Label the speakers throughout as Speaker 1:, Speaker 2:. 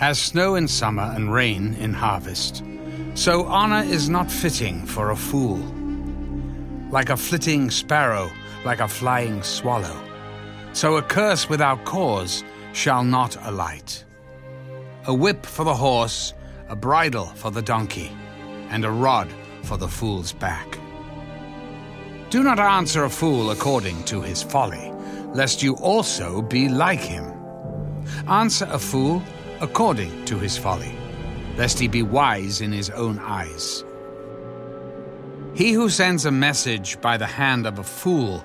Speaker 1: As snow in summer and rain in harvest, so honor is not fitting for a fool. Like a flitting sparrow, like a flying swallow, so a curse without cause shall not alight. A whip for the horse, a bridle for the donkey, and a rod for the fool's back. Do not answer a fool according to his folly, lest you also be like him. Answer a fool according to his folly, lest he be wise in his own eyes. He who sends a message by the hand of a fool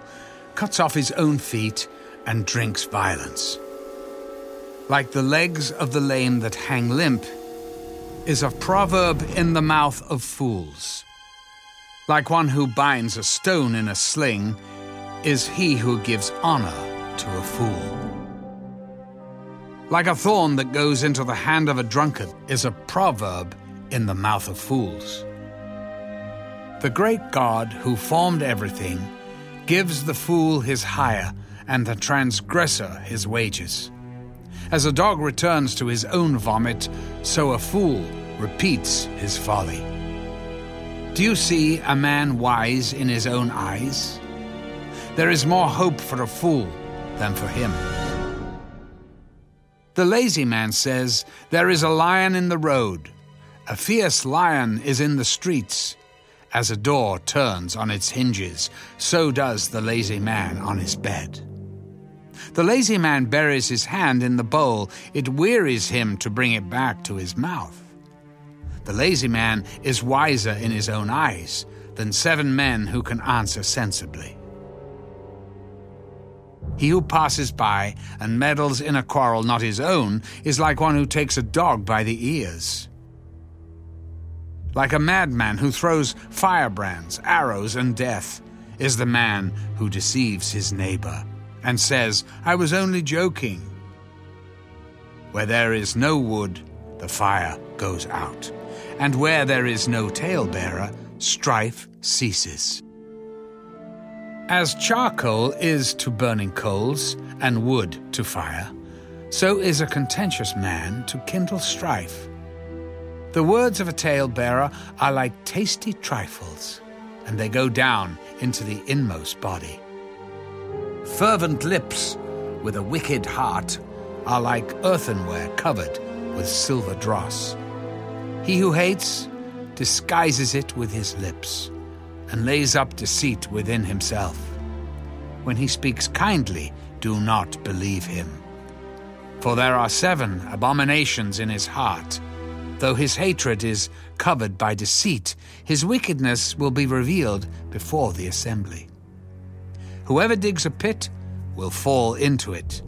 Speaker 1: cuts off his own feet and drinks violence. Like the legs of the lame that hang limp, is a proverb in the mouth of fools. Like one who binds a stone in a sling, is he who gives honor to a fool. Like a thorn that goes into the hand of a drunkard is a proverb in the mouth of fools. The great God who formed everything gives the fool his hire and the transgressor his wages. As a dog returns to his own vomit, so a fool repeats his folly. Do you see a man wise in his own eyes? There is more hope for a fool than for him. The lazy man says, There is a lion in the road. A fierce lion is in the streets. As a door turns on its hinges, so does the lazy man on his bed. The lazy man buries his hand in the bowl. It wearies him to bring it back to his mouth. The lazy man is wiser in his own eyes than seven men who can answer sensibly. He who passes by and meddles in a quarrel not his own is like one who takes a dog by the ears. Like a madman who throws firebrands, arrows, and death is the man who deceives his neighbor and says, I was only joking. Where there is no wood, the fire goes out, and where there is no talebearer, strife ceases. As charcoal is to burning coals, and wood to fire, so is a contentious man to kindle strife. The words of a talebearer are like tasty trifles, and they go down into the inmost body. Fervent lips with a wicked heart are like earthenware covered with silver dross. He who hates disguises it with his lips and lays up deceit within himself. When he speaks kindly, do not believe him. For there are seven abominations in his heart. Though his hatred is covered by deceit, his wickedness will be revealed before the assembly. Whoever digs a pit will fall into it,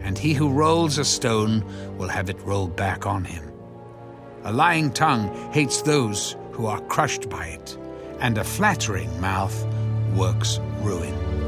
Speaker 1: and he who rolls a stone will have it rolled back on him. A lying tongue hates those who are crushed by it and a flattering mouth works ruin.